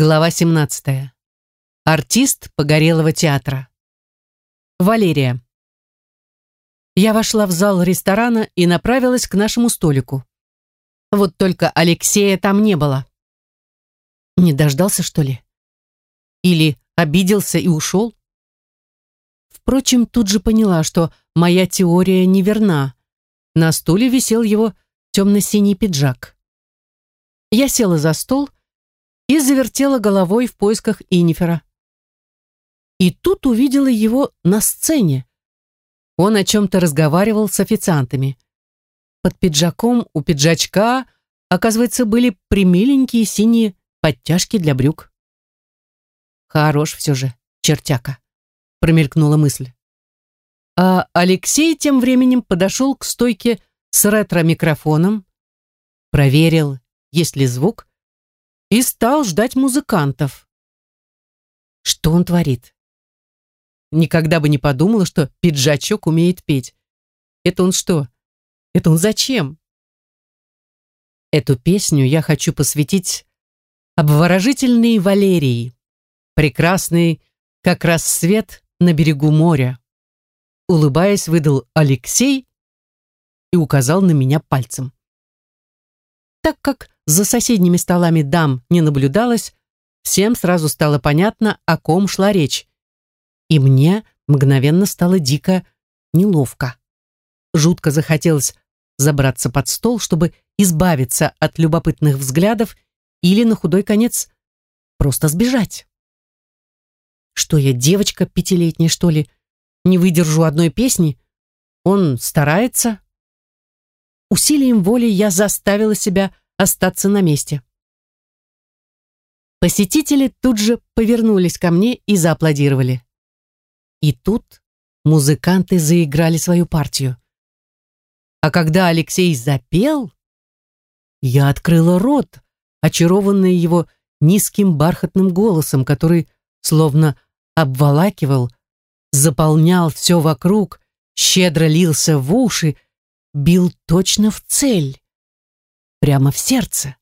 Глава 17. Артист Погорелого театра. Валерия. Я вошла в зал ресторана и направилась к нашему столику. Вот только Алексея там не было. Не дождался, что ли? Или обиделся и ушел? Впрочем, тут же поняла, что моя теория неверна. На стуле висел его темно-синий пиджак. Я села за стол и завертела головой в поисках Инифера. И тут увидела его на сцене. Он о чем-то разговаривал с официантами. Под пиджаком у пиджачка, оказывается, были примиленькие синие подтяжки для брюк. Хорош все же, чертяка, промелькнула мысль. А Алексей тем временем подошел к стойке с ретро-микрофоном, проверил, есть ли звук, и стал ждать музыкантов. Что он творит? Никогда бы не подумала, что пиджачок умеет петь. Это он что? Это он зачем? Эту песню я хочу посвятить обворожительной Валерии, прекрасной, как рассвет на берегу моря. Улыбаясь, выдал Алексей и указал на меня пальцем. Так как за соседними столами дам не наблюдалось, всем сразу стало понятно, о ком шла речь. И мне мгновенно стало дико неловко. Жутко захотелось забраться под стол, чтобы избавиться от любопытных взглядов или, на худой конец, просто сбежать. Что я, девочка пятилетняя, что ли? Не выдержу одной песни? Он старается. Усилием воли я заставила себя остаться на месте. Посетители тут же повернулись ко мне и зааплодировали. И тут музыканты заиграли свою партию. А когда Алексей запел, я открыла рот, очарованная его низким бархатным голосом, который словно обволакивал, заполнял все вокруг, щедро лился в уши, бил точно в цель прямо в сердце.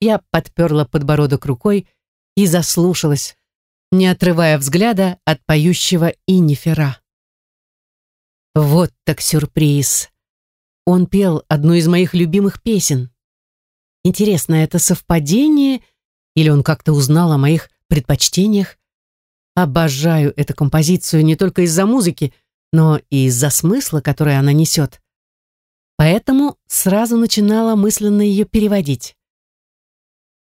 Я подперла подбородок рукой и заслушалась, не отрывая взгляда от поющего Инифера. Вот так сюрприз. Он пел одну из моих любимых песен. Интересно, это совпадение или он как-то узнал о моих предпочтениях? Обожаю эту композицию не только из-за музыки, но и из-за смысла, который она несет поэтому сразу начинала мысленно ее переводить.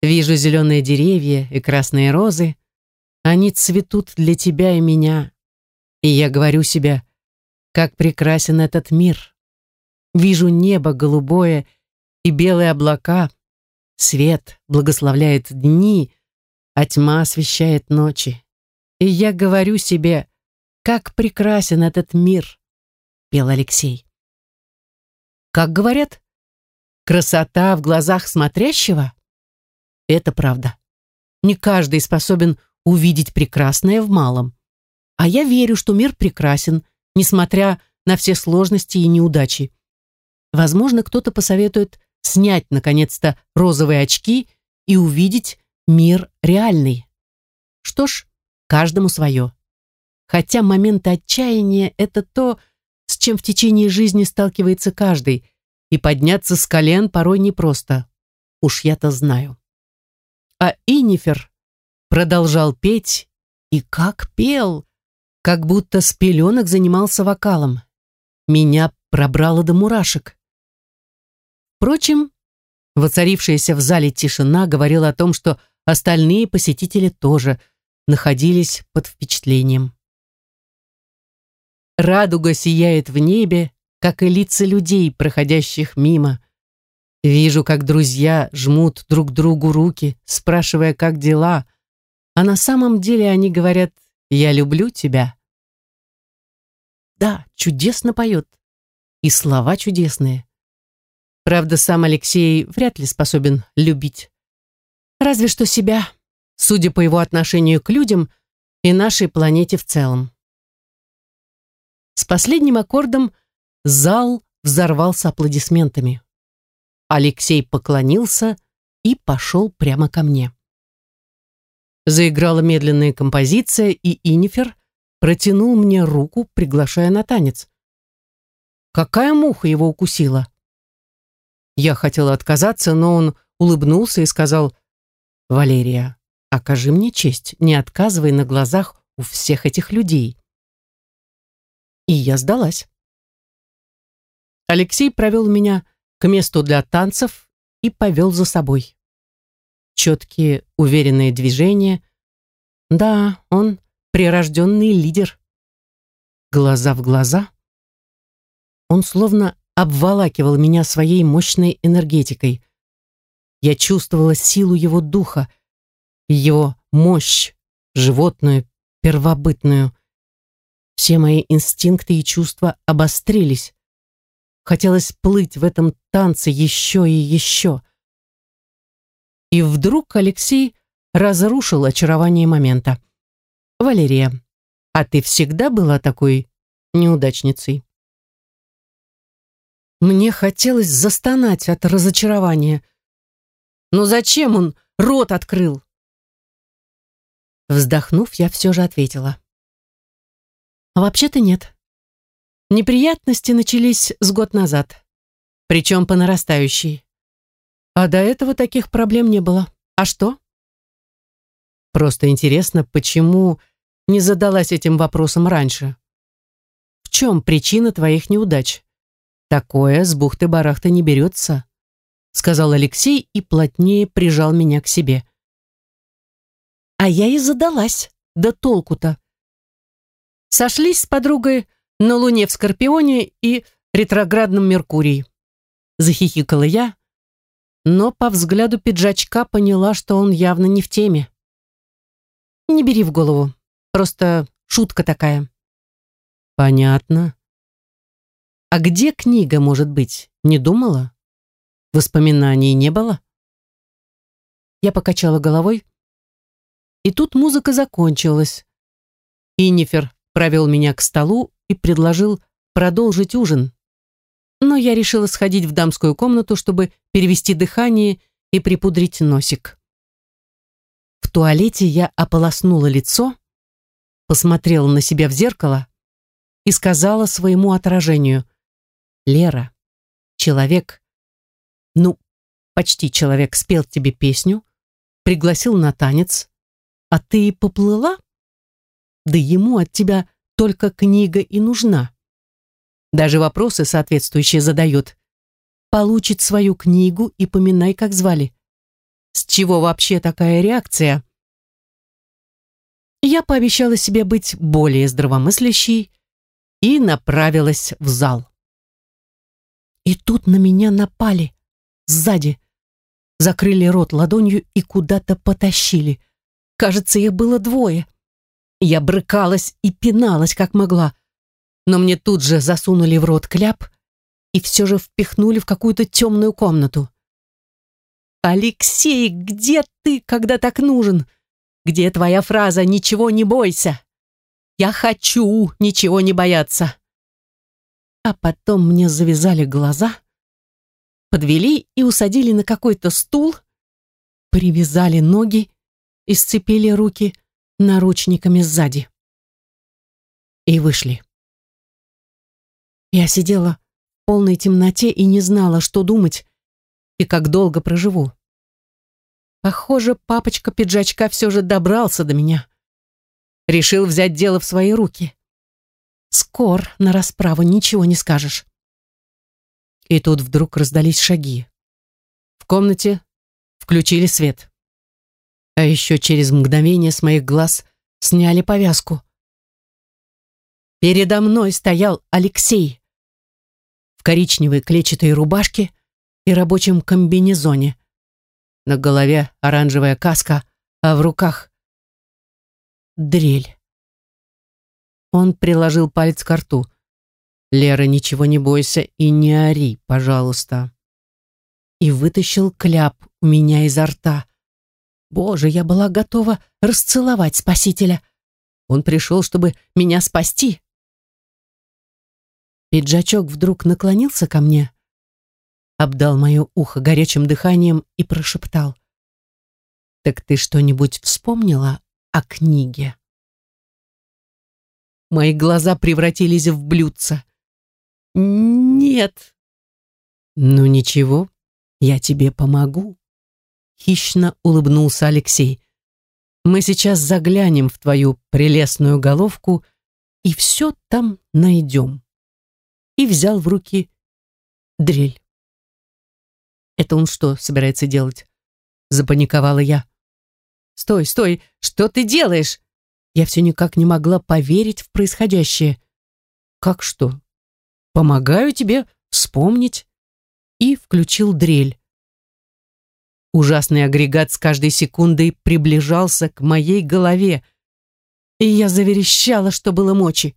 Вижу зеленые деревья и красные розы. Они цветут для тебя и меня. И я говорю себе, как прекрасен этот мир. Вижу небо голубое и белые облака. Свет благословляет дни, а тьма освещает ночи. И я говорю себе, как прекрасен этот мир, пел Алексей. Как говорят, красота в глазах смотрящего? Это правда. Не каждый способен увидеть прекрасное в малом. А я верю, что мир прекрасен, несмотря на все сложности и неудачи. Возможно, кто-то посоветует снять, наконец-то, розовые очки и увидеть мир реальный. Что ж, каждому свое. Хотя моменты отчаяния — это то, с чем в течение жизни сталкивается каждый, и подняться с колен порой непросто. Уж я-то знаю. А Инифер продолжал петь, и как пел, как будто с пеленок занимался вокалом. Меня пробрало до мурашек. Впрочем, воцарившаяся в зале тишина говорила о том, что остальные посетители тоже находились под впечатлением. Радуга сияет в небе, как и лица людей, проходящих мимо. Вижу, как друзья жмут друг другу руки, спрашивая, как дела, а на самом деле они говорят «Я люблю тебя». Да, чудесно поет. И слова чудесные. Правда, сам Алексей вряд ли способен любить. Разве что себя, судя по его отношению к людям и нашей планете в целом. С последним аккордом зал взорвался аплодисментами. Алексей поклонился и пошел прямо ко мне. Заиграла медленная композиция, и Инифер протянул мне руку, приглашая на танец. Какая муха его укусила? Я хотела отказаться, но он улыбнулся и сказал, «Валерия, окажи мне честь, не отказывай на глазах у всех этих людей». И я сдалась. Алексей провел меня к месту для танцев и повел за собой. Четкие, уверенные движения. Да, он прирожденный лидер. Глаза в глаза. Он словно обволакивал меня своей мощной энергетикой. Я чувствовала силу его духа, его мощь, животную, первобытную. Все мои инстинкты и чувства обострились. Хотелось плыть в этом танце еще и еще. И вдруг Алексей разрушил очарование момента. «Валерия, а ты всегда была такой неудачницей?» Мне хотелось застонать от разочарования. Но зачем он рот открыл? Вздохнув, я все же ответила. А вообще-то нет. Неприятности начались с год назад. Причем по нарастающей. А до этого таких проблем не было. А что? Просто интересно, почему не задалась этим вопросом раньше? В чем причина твоих неудач? Такое с бухты-барахты не берется, сказал Алексей и плотнее прижал меня к себе. А я и задалась. Да толку-то. Сошлись с подругой на Луне в Скорпионе и ретроградном Меркурии. Захихикала я, но по взгляду пиджачка поняла, что он явно не в теме. Не бери в голову, просто шутка такая. Понятно, а где книга, может быть, не думала? Воспоминаний не было? Я покачала головой, и тут музыка закончилась. Иннифер провел меня к столу и предложил продолжить ужин. Но я решила сходить в дамскую комнату, чтобы перевести дыхание и припудрить носик. В туалете я ополоснула лицо, посмотрела на себя в зеркало и сказала своему отражению Лера, человек, ну, почти человек спел тебе песню, пригласил на танец, а ты поплыла? Да ему от тебя только книга и нужна. Даже вопросы соответствующие задает. Получит свою книгу и поминай, как звали. С чего вообще такая реакция? Я пообещала себе быть более здравомыслящей и направилась в зал. И тут на меня напали. Сзади. Закрыли рот ладонью и куда-то потащили. Кажется, их было двое. Я брыкалась и пиналась, как могла. Но мне тут же засунули в рот кляп и все же впихнули в какую-то темную комнату. «Алексей, где ты, когда так нужен? Где твоя фраза «ничего не бойся»?» «Я хочу ничего не бояться». А потом мне завязали глаза, подвели и усадили на какой-то стул, привязали ноги и сцепили руки наручниками сзади. И вышли. Я сидела в полной темноте и не знала, что думать и как долго проживу. Похоже, папочка пиджачка все же добрался до меня. Решил взять дело в свои руки. Скор на расправу ничего не скажешь. И тут вдруг раздались шаги. В комнате включили свет. А еще через мгновение с моих глаз сняли повязку. Передо мной стоял Алексей в коричневой клетчатой рубашке и рабочем комбинезоне. На голове оранжевая каска, а в руках дрель. Он приложил палец к рту. «Лера, ничего не бойся и не ори, пожалуйста». И вытащил кляп у меня изо рта. Боже, я была готова расцеловать спасителя. Он пришел, чтобы меня спасти. Пиджачок вдруг наклонился ко мне, обдал мое ухо горячим дыханием и прошептал. Так ты что-нибудь вспомнила о книге? Мои глаза превратились в блюдца. Нет. Ну ничего, я тебе помогу. Хищно улыбнулся Алексей. Мы сейчас заглянем в твою прелестную головку и все там найдем. И взял в руки дрель. Это он что собирается делать? Запаниковала я. Стой, стой, что ты делаешь? Я все никак не могла поверить в происходящее. Как что? Помогаю тебе вспомнить. И включил дрель. Ужасный агрегат с каждой секундой приближался к моей голове, и я заверещала, что было мочи.